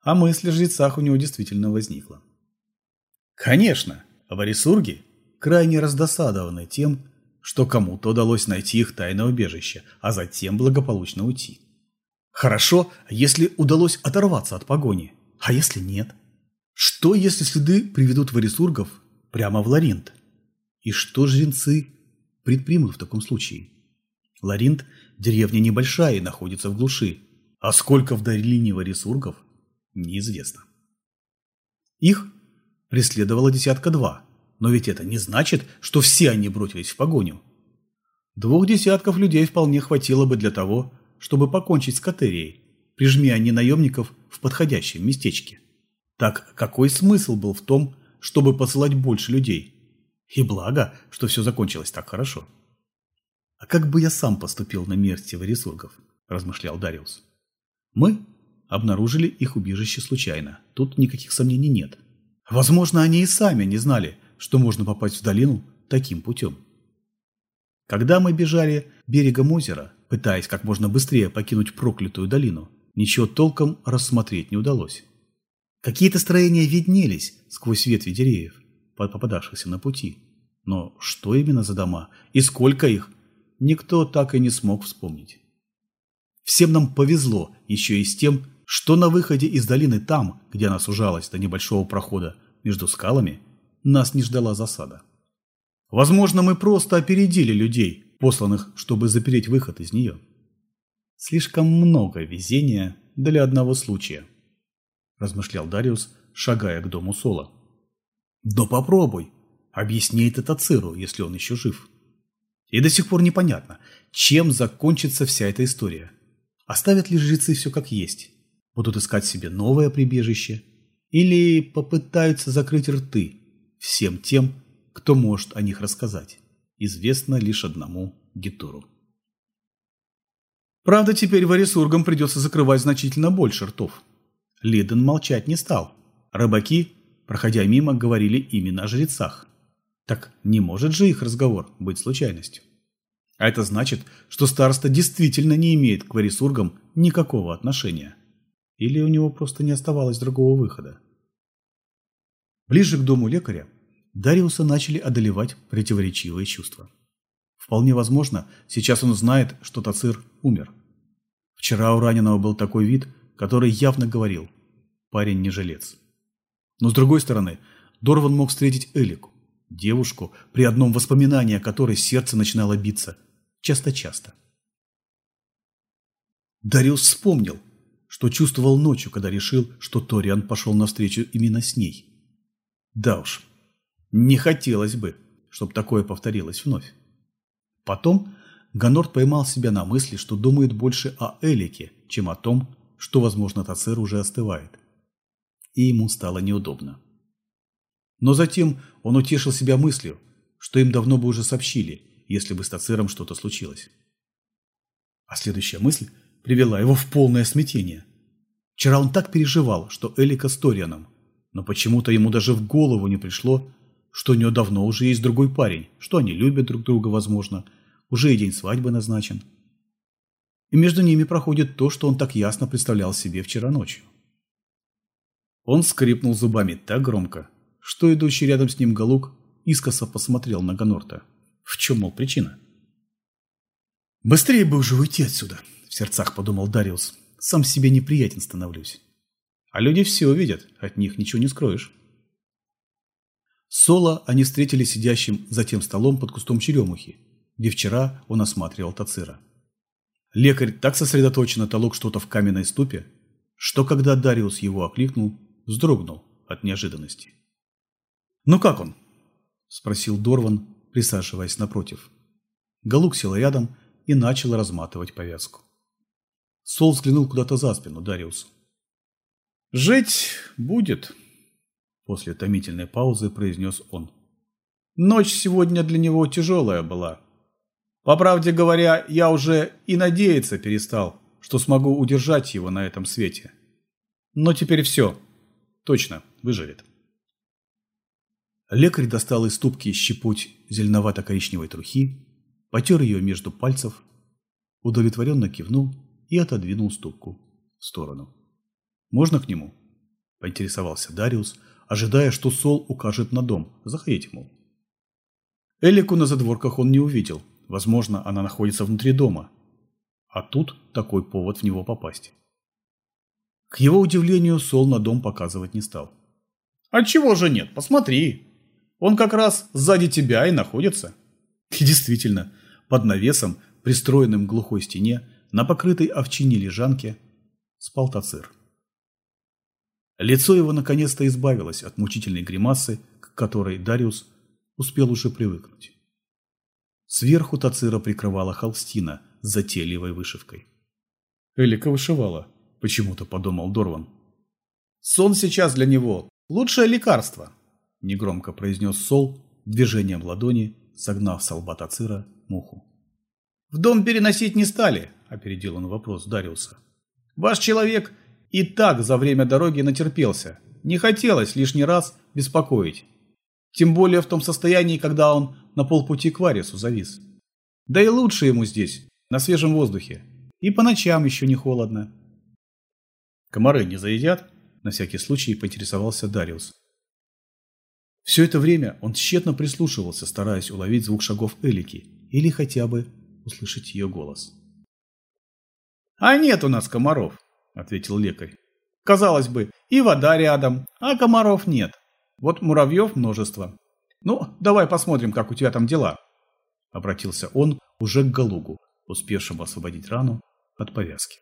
А мысль о жрецах у него действительно возникла. Конечно, варисурги крайне раздосадованы тем, что кому-то удалось найти их тайное убежище, а затем благополучно уйти. Хорошо, если удалось оторваться от погони, а если нет? Что, если следы приведут варисургов прямо в Ларинт? И что жренцы предпримут в таком случае? Ларинт – деревня небольшая и находится в глуши, а сколько в долине варисургов – неизвестно. Их преследовало десятка два, но ведь это не значит, что все они бросились в погоню. Двух десятков людей вполне хватило бы для того, чтобы покончить с Катерией, прижми они наемников в подходящем местечке. Так какой смысл был в том, чтобы посылать больше людей? И благо, что все закончилось так хорошо. «А как бы я сам поступил на месте варисургов?» – размышлял Дариус. «Мы обнаружили их убежище случайно. Тут никаких сомнений нет. Возможно, они и сами не знали, что можно попасть в долину таким путем. Когда мы бежали берегом озера, пытаясь как можно быстрее покинуть проклятую долину, ничего толком рассмотреть не удалось. Какие-то строения виднелись сквозь ветви деревьев, попадавшихся на пути. Но что именно за дома и сколько их, никто так и не смог вспомнить. Всем нам повезло еще и с тем, что на выходе из долины там, где она сужалась до небольшого прохода между скалами, нас не ждала засада. Возможно, мы просто опередили людей, посланных, чтобы запереть выход из нее. Слишком много везения для одного случая, размышлял Дариус, шагая к дому Сола. Но попробуй, объясни это Тациру, если он еще жив. И до сих пор непонятно, чем закончится вся эта история. Оставят ли жрецы все как есть? Будут искать себе новое прибежище? Или попытаются закрыть рты всем тем, кто может о них рассказать. Известно лишь одному Гетуру. Правда, теперь варисургам придется закрывать значительно больше ртов. Лиден молчать не стал. Рыбаки, проходя мимо, говорили именно о жрецах. Так не может же их разговор быть случайностью. А это значит, что староста действительно не имеет к варисургам никакого отношения. Или у него просто не оставалось другого выхода. Ближе к дому лекаря Дариуса начали одолевать противоречивые чувства. Вполне возможно, сейчас он знает, что Тацир умер. Вчера у раненого был такой вид, который явно говорил «парень не жилец». Но с другой стороны, Дорван мог встретить Элику, девушку, при одном воспоминании о которой сердце начинало биться часто-часто. Дариус вспомнил, что чувствовал ночью, когда решил, что Ториан пошел навстречу именно с ней – да уж, не хотелось бы, чтобы такое повторилось вновь. Потом Ганорт поймал себя на мысли, что думает больше о Элике, чем о том, что, возможно, Тацир уже остывает. И ему стало неудобно. Но затем он утешил себя мыслью, что им давно бы уже сообщили, если бы с Тациром что-то случилось. А следующая мысль привела его в полное смятение. Вчера он так переживал, что Элика с Торианом но почему-то ему даже в голову не пришло, что у него давно уже есть другой парень, что они любят друг друга, возможно, уже и день свадьбы назначен. И между ними проходит то, что он так ясно представлял себе вчера ночью. Он скрипнул зубами так громко, что идущий рядом с ним Галук искоса посмотрел на Ганорта. В чем, мол, причина? «Быстрее бы уже уйти отсюда», – в сердцах подумал Дариус. «Сам себе неприятен становлюсь». А люди все увидят, от них ничего не скроешь. Соло они встретили сидящим за тем столом под кустом черемухи, где вчера он осматривал Тацира. Лекарь так сосредоточенно толок что-то в каменной ступе, что когда Дариус его окликнул, вздрогнул от неожиданности. «Ну как он?» – спросил Дорван, присаживаясь напротив. Галук сел рядом и начал разматывать повязку. Сол взглянул куда-то за спину Дариусу. «Жить будет», – после томительной паузы произнес он. «Ночь сегодня для него тяжелая была. По правде говоря, я уже и надеяться перестал, что смогу удержать его на этом свете. Но теперь все. Точно, выживет. Лекарь достал из тубки щепуть зеленовато-коричневой трухи, потер ее между пальцев, удовлетворенно кивнул и отодвинул ступку в сторону. «Можно к нему?» – поинтересовался Дариус, ожидая, что Сол укажет на дом. «Заходите, мол». Элику на задворках он не увидел. Возможно, она находится внутри дома. А тут такой повод в него попасть. К его удивлению, Сол на дом показывать не стал. «А чего же нет? Посмотри!» Он как раз сзади тебя и находится. И действительно, под навесом, пристроенным к глухой стене, на покрытой овчине лежанке, спал Тацир. Лицо его наконец-то избавилось от мучительной гримасы, к которой Дариус успел уже привыкнуть. Сверху Тацира прикрывала холстина с затейливой вышивкой. Элика вышивала, почему-то подумал Дорван. Сон сейчас для него лучшее лекарство негромко произнес Сол движением ладони, согнав с лба Тацира муху. «В дом переносить не стали», – опередил он вопрос Дариуса. «Ваш человек и так за время дороги натерпелся. Не хотелось лишний раз беспокоить. Тем более в том состоянии, когда он на полпути к Варису завис. Да и лучше ему здесь, на свежем воздухе. И по ночам еще не холодно». «Комары не заедят?» – на всякий случай поинтересовался Дариус. Все это время он тщетно прислушивался, стараясь уловить звук шагов Элики или хотя бы услышать ее голос. «А нет у нас комаров», — ответил лекарь. «Казалось бы, и вода рядом, а комаров нет. Вот муравьев множество. Ну, давай посмотрим, как у тебя там дела», — обратился он уже к Галугу, успевшему освободить рану от повязки.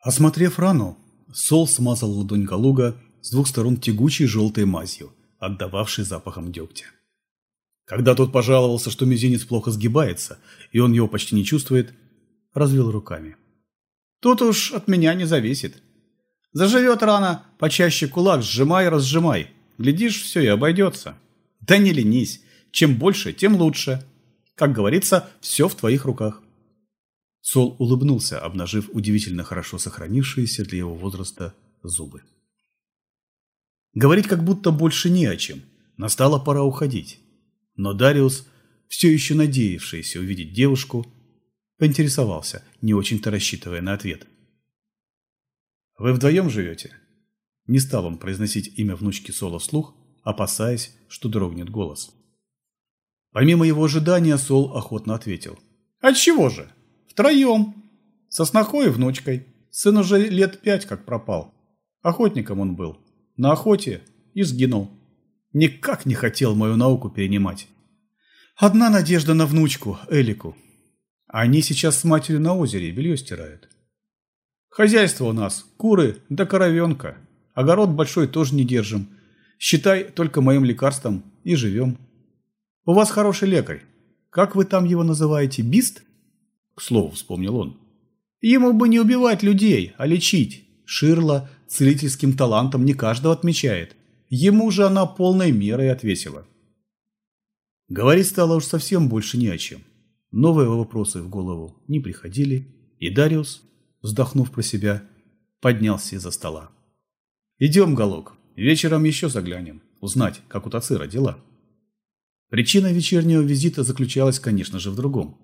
Осмотрев рану, Сол смазал ладонь Галуга с двух сторон тягучей желтой мазью, отдававшей запахом дегтя. Когда тот пожаловался, что мизинец плохо сгибается, и он его почти не чувствует, развел руками. «Тут уж от меня не зависит. Заживет рана, почаще кулак сжимай разжимай. Глядишь, все и обойдется. Да не ленись, чем больше, тем лучше. Как говорится, все в твоих руках». Сол улыбнулся, обнажив удивительно хорошо сохранившиеся для его возраста зубы. Говорить как будто больше не о чем. Настала пора уходить. Но Дариус, все еще надеявшийся увидеть девушку, поинтересовался, не очень-то рассчитывая на ответ. «Вы вдвоем живете?» Не стал он произносить имя внучки Сола вслух, опасаясь, что дрогнет голос. Помимо его ожидания, Сол охотно ответил. «Отчего же? Втроем. Со снохой и внучкой. Сын уже лет пять как пропал. Охотником он был на охоте и сгинул. Никак не хотел мою науку перенимать. Одна надежда на внучку, Элику. Они сейчас с матерью на озере белье стирают. Хозяйство у нас, куры да коровенка. Огород большой тоже не держим. Считай только моим лекарством и живем. У вас хороший лекарь. Как вы там его называете, бист? К слову, вспомнил он. Ему бы не убивать людей, а лечить. Ширла целительским талантом не каждого отмечает. Ему же она полной мерой отвесила. Говорить стало уж совсем больше не о чем. Новые вопросы в голову не приходили, и Дариус, вздохнув про себя, поднялся из-за стола. «Идем, Галок, вечером еще заглянем, узнать, как у Тацира дела». Причина вечернего визита заключалась, конечно же, в другом.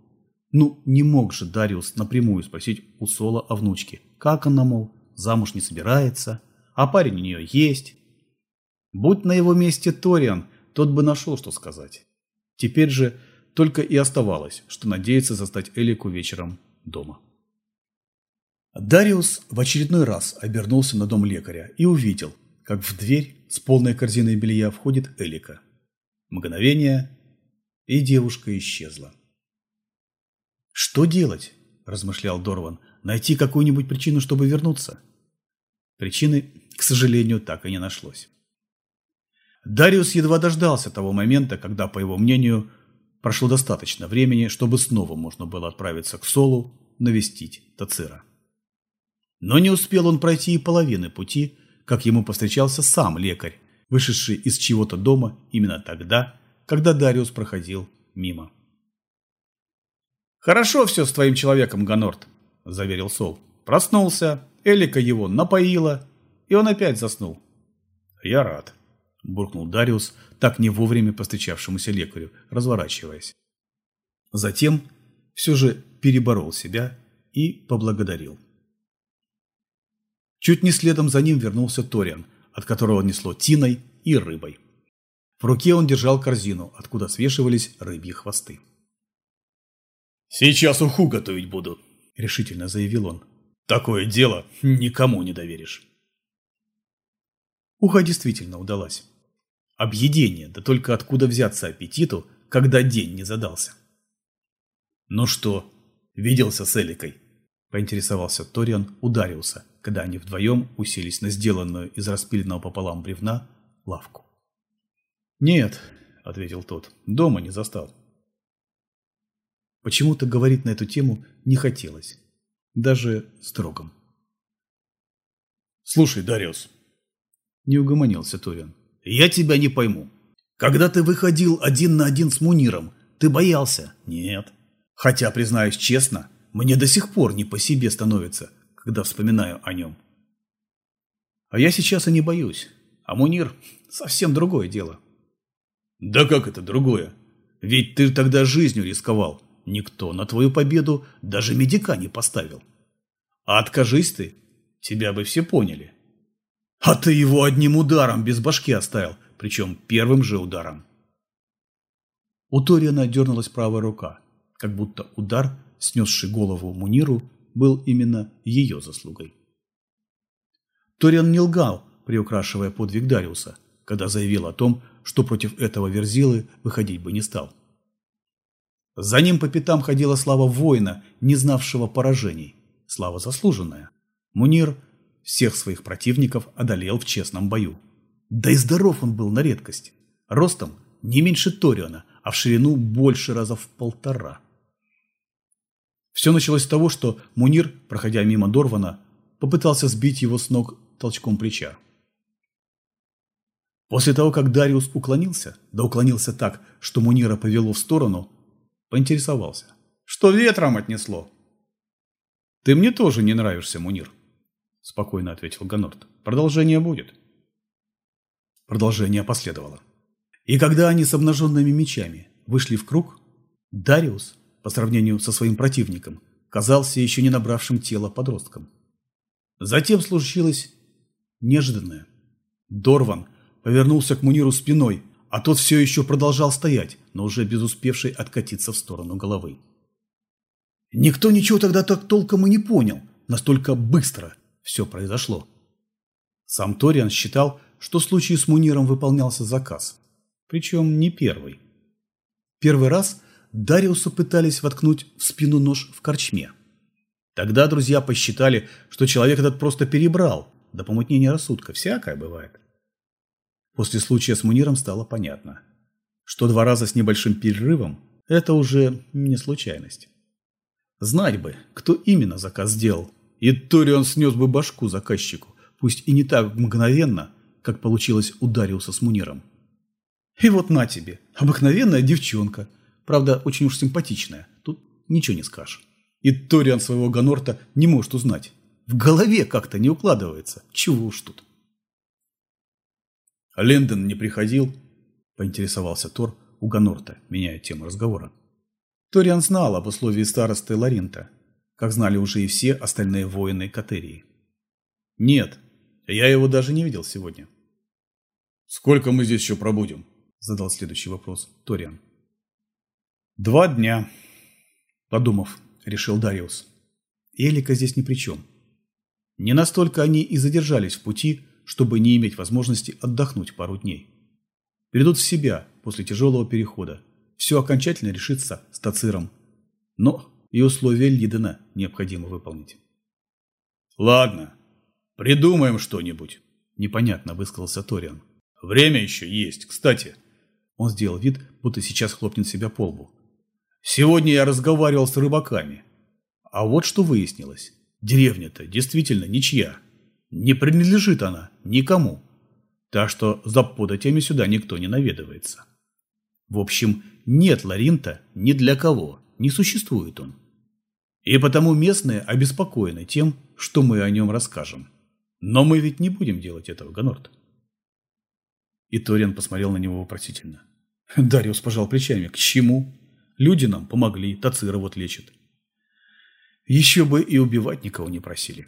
Ну, не мог же Дариус напрямую спросить у Сола о внучке, как она, мол, замуж не собирается, а парень у нее есть. Будь на его месте Ториан, тот бы нашел, что сказать. Теперь же только и оставалось, что надеяться застать Элику вечером дома. Дариус в очередной раз обернулся на дом лекаря и увидел, как в дверь с полной корзиной белья входит Элика. Мгновение, и девушка исчезла. «Что делать?» – размышлял Дорван. «Найти какую-нибудь причину, чтобы вернуться?» Причины, к сожалению, так и не нашлось. Дариус едва дождался того момента, когда, по его мнению, прошло достаточно времени, чтобы снова можно было отправиться к Солу навестить Тацира. Но не успел он пройти и половины пути, как ему повстречался сам лекарь, вышедший из чего-то дома именно тогда, когда Дариус проходил мимо. «Хорошо все с твоим человеком, Ганорт», – заверил Сол. Проснулся, Элика его напоила, и он опять заснул. «Я рад», – буркнул Дариус, так не вовремя постычавшемуся лекарю, разворачиваясь. Затем все же переборол себя и поблагодарил. Чуть не следом за ним вернулся Ториан, от которого несло тиной и рыбой. В руке он держал корзину, откуда свешивались рыбьи хвосты. «Сейчас уху готовить буду», – решительно заявил он. «Такое дело никому не доверишь». Уха действительно удалась. Объедение, да только откуда взяться аппетиту, когда день не задался. «Ну что, виделся с Эликой?» – поинтересовался Ториан у Дариуса, когда они вдвоем уселись на сделанную из распиленного пополам бревна лавку. «Нет», – ответил тот, – «дома не застал». Почему-то говорить на эту тему не хотелось. Даже строгом. «Слушай, Дариус», – не угомонился Ториан, – «я тебя не пойму. Когда ты выходил один на один с Муниром, ты боялся? Нет. Хотя, признаюсь честно, мне до сих пор не по себе становится, когда вспоминаю о нем. А я сейчас и не боюсь. А Мунир – совсем другое дело. Да как это другое? Ведь ты тогда жизнью рисковал. Никто на твою победу даже медика не поставил. А откажись ты, тебя бы все поняли. А ты его одним ударом без башки оставил, причем первым же ударом. У Ториана дернулась правая рука, как будто удар, снесший голову Муниру, был именно ее заслугой. Ториан не лгал, приукрашивая подвиг Дариуса, когда заявил о том, что против этого Верзилы выходить бы не стал. За ним по пятам ходила слава воина, не знавшего поражений. Слава заслуженная. Мунир всех своих противников одолел в честном бою. Да и здоров он был на редкость. Ростом не меньше Ториона, а в ширину больше раза в полтора. Все началось с того, что Мунир, проходя мимо Дорвана, попытался сбить его с ног толчком плеча. После того, как Дариус уклонился, да уклонился так, что Мунира повело в сторону, Поинтересовался. Что ветром отнесло? Ты мне тоже не нравишься, Мунир. Спокойно ответил Ганорт. Продолжение будет. Продолжение последовало. И когда они с обнаженными мечами вышли в круг, Дариус, по сравнению со своим противником, казался еще не набравшим тело подростком. Затем случилось неожиданное. Дорван повернулся к Муниру спиной, а тот все еще продолжал стоять, но уже без откатиться в сторону головы. Никто ничего тогда так толком и не понял, настолько быстро все произошло. Сам Ториан считал, что в случае с Муниром выполнялся заказ, причем не первый. Первый раз Дариусу пытались воткнуть в спину нож в корчме. Тогда друзья посчитали, что человек этот просто перебрал, до помутнения рассудка, всякое бывает. После случая с Муниром стало понятно, что два раза с небольшим перерывом – это уже не случайность. Знать бы, кто именно заказ сделал, и Торион снес бы башку заказчику, пусть и не так мгновенно, как получилось у Дариуса с Муниром. И вот на тебе, обыкновенная девчонка, правда, очень уж симпатичная, тут ничего не скажешь. И Ториан своего Ганорта не может узнать. В голове как-то не укладывается, чего уж тут. А Лендон не приходил?» – поинтересовался Тор у Ганорта, меняя тему разговора. Ториан знал об условии старосты Ларинта, как знали уже и все остальные воины Катерии. «Нет, я его даже не видел сегодня». «Сколько мы здесь еще пробудем?» – задал следующий вопрос Ториан. «Два дня», – подумав, решил Дариус. Элика здесь ни при чем. Не настолько они и задержались в пути, чтобы не иметь возможности отдохнуть пару дней. Придут в себя после тяжелого перехода. Все окончательно решится с Тациром. Но и условия Лидена необходимо выполнить. «Ладно, придумаем что-нибудь», – непонятно высказался Ториан. «Время еще есть, кстати». Он сделал вид, будто сейчас хлопнет себя по лбу. «Сегодня я разговаривал с рыбаками. А вот что выяснилось. Деревня-то действительно ничья. Не принадлежит она никому. Так что за податями сюда никто не наведывается. В общем, нет Ларинта ни для кого, не существует он. И потому местные обеспокоены тем, что мы о нем расскажем. Но мы ведь не будем делать этого, Ганорт. И Ториан посмотрел на него вопросительно. Дариус пожал плечами. К чему? Люди нам помогли, Тацира вот лечит. Еще бы и убивать никого не просили.